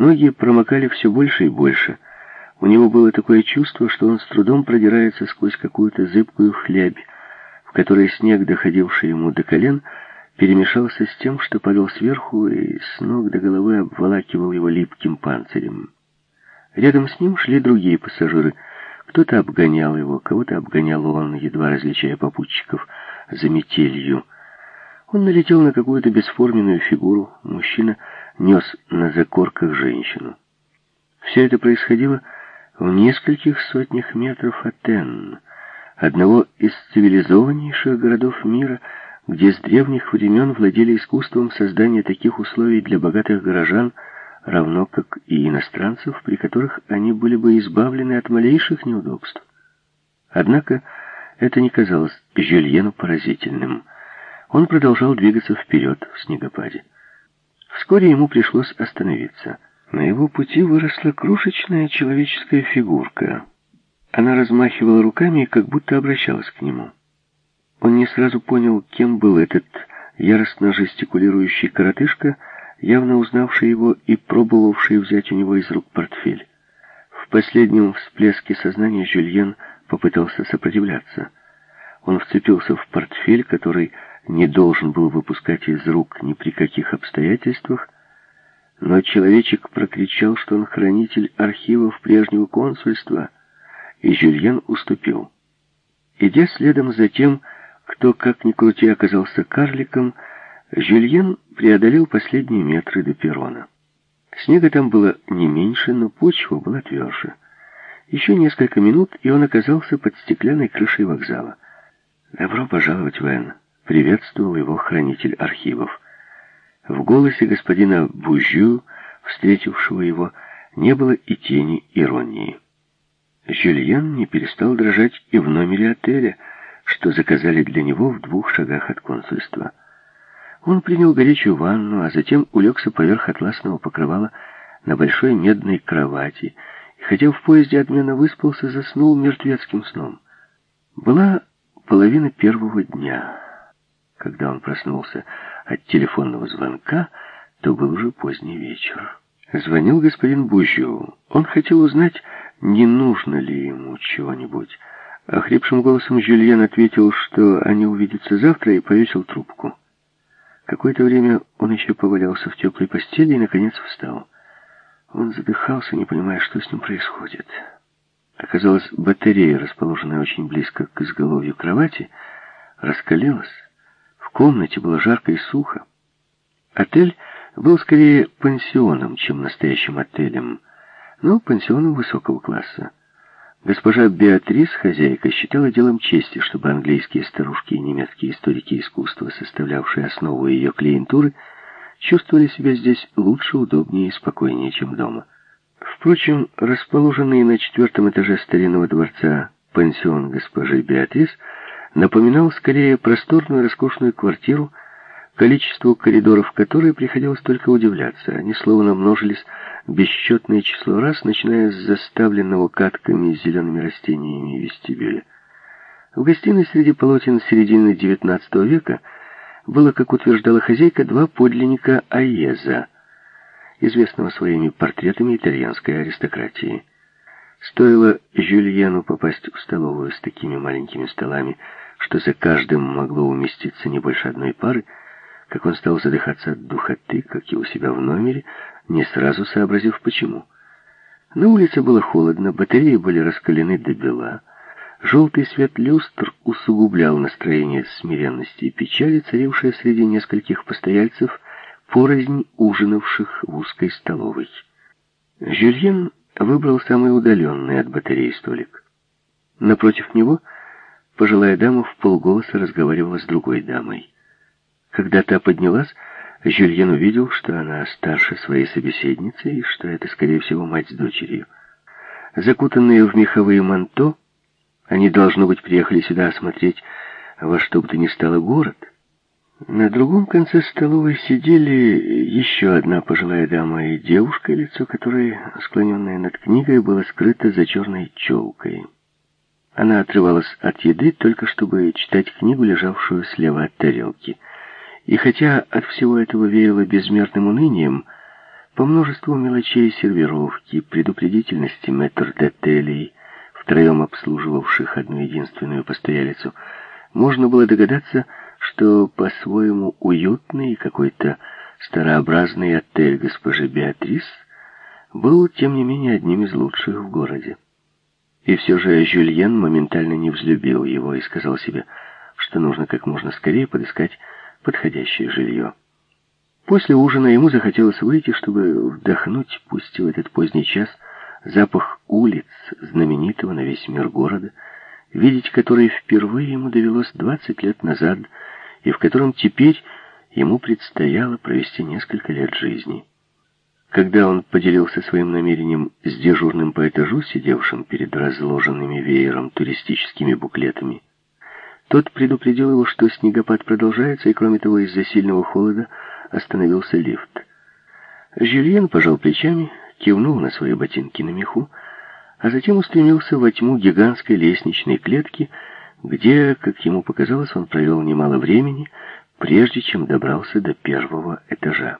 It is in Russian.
Ноги промокали все больше и больше. У него было такое чувство, что он с трудом продирается сквозь какую-то зыбкую хлябь, в которой снег, доходивший ему до колен, перемешался с тем, что падал сверху и с ног до головы обволакивал его липким панцирем. Рядом с ним шли другие пассажиры. Кто-то обгонял его, кого-то обгонял он, едва различая попутчиков, за метелью. Он налетел на какую-то бесформенную фигуру. Мужчина нес на закорках женщину. Все это происходило в нескольких сотнях метров от Энн, одного из цивилизованнейших городов мира, где с древних времен владели искусством создания таких условий для богатых горожан, равно как и иностранцев, при которых они были бы избавлены от малейших неудобств. Однако это не казалось Жюльену поразительным. Он продолжал двигаться вперед в снегопаде. Вскоре ему пришлось остановиться. На его пути выросла крошечная человеческая фигурка. Она размахивала руками и как будто обращалась к нему. Он не сразу понял, кем был этот яростно жестикулирующий коротышка, явно узнавший его и пробовавший взять у него из рук портфель. В последнем всплеске сознания Жюльен попытался сопротивляться. Он вцепился в портфель, который не должен был выпускать из рук ни при каких обстоятельствах, но человечек прокричал, что он хранитель архивов прежнего консульства, и Жюльен уступил. Идя следом за тем, кто, как ни крути, оказался карликом, Жюльен преодолел последние метры до перрона. Снега там было не меньше, но почва была тверже. Еще несколько минут, и он оказался под стеклянной крышей вокзала. «Добро пожаловать, Вэн!» — приветствовал его хранитель архивов. В голосе господина Бужю, встретившего его, не было и тени иронии. Жюльен не перестал дрожать и в номере отеля, что заказали для него в двух шагах от консульства. Он принял горячую ванну, а затем улегся поверх атласного покрывала на большой медной кровати, и хотя в поезде отменно выспался, заснул мертвецким сном. Была половина первого дня. Когда он проснулся от телефонного звонка, то был уже поздний вечер. Звонил господин Бужу. Он хотел узнать, не нужно ли ему чего-нибудь. Охрипшим голосом Жюльен ответил, что они увидятся завтра, и повесил трубку. Какое-то время он еще повалялся в теплой постели и, наконец, встал. Он задыхался, не понимая, что с ним происходит. Оказалось, батарея, расположенная очень близко к изголовью кровати, раскалилась. В комнате было жарко и сухо. Отель был скорее пансионом, чем настоящим отелем, но пансионом высокого класса. Госпожа Беатрис, хозяйка, считала делом чести, чтобы английские старушки и немецкие историки искусства, составлявшие основу ее клиентуры, чувствовали себя здесь лучше, удобнее и спокойнее, чем дома. Впрочем, расположенный на четвертом этаже старинного дворца пансион госпожи Беатрис – напоминал скорее просторную роскошную квартиру, количеству коридоров которой приходилось только удивляться. Они словно множились бесчетное число раз, начиная с заставленного катками с зелеными растениями вестибюля. В гостиной среди полотен середины XIX века было, как утверждала хозяйка, два подлинника Аеза, известного своими портретами итальянской аристократии. Стоило Жюльену попасть в столовую с такими маленькими столами, что за каждым могло уместиться не больше одной пары, как он стал задыхаться от духоты, как и у себя в номере, не сразу сообразив почему. На улице было холодно, батареи были раскалены до бела. Желтый свет люстр усугублял настроение смиренности и печали, царившее среди нескольких постояльцев, порознь ужинавших в узкой столовой. Жюльен выбрал самый удаленный от батареи столик. Напротив него пожилая дама в полголоса разговаривала с другой дамой. Когда та поднялась, Жюльен увидел, что она старше своей собеседницы и что это, скорее всего, мать с дочерью. Закутанные в меховые манто, они, должно быть, приехали сюда осмотреть во что бы то ни стало город. На другом конце столовой сидели еще одна пожилая дама и девушка, лицо которой, склоненное над книгой, было скрыто за черной челкой. Она отрывалась от еды, только чтобы читать книгу, лежавшую слева от тарелки. И хотя от всего этого веяло безмерным унынием, По множеству мелочей сервировки, предупредительности метрдотелей, втроем обслуживавших одну единственную постоялицу, можно было догадаться, что по-своему уютный какой-то старообразный отель госпожи Беатрис был, тем не менее, одним из лучших в городе. И все же Жюльен моментально не взлюбил его и сказал себе, что нужно как можно скорее подыскать подходящее жилье. После ужина ему захотелось выйти, чтобы вдохнуть, пусть в этот поздний час, запах улиц, знаменитого на весь мир города, видеть который впервые ему довелось 20 лет назад, и в котором теперь ему предстояло провести несколько лет жизни. Когда он поделился своим намерением с дежурным по этажу, сидевшим перед разложенными веером туристическими буклетами, тот предупредил его, что снегопад продолжается, и кроме того, из-за сильного холода остановился лифт. Жюльен пожал плечами, кивнул на свои ботинки на меху, а затем устремился во тьму гигантской лестничной клетки, где, как ему показалось, он провел немало времени, прежде чем добрался до первого этажа.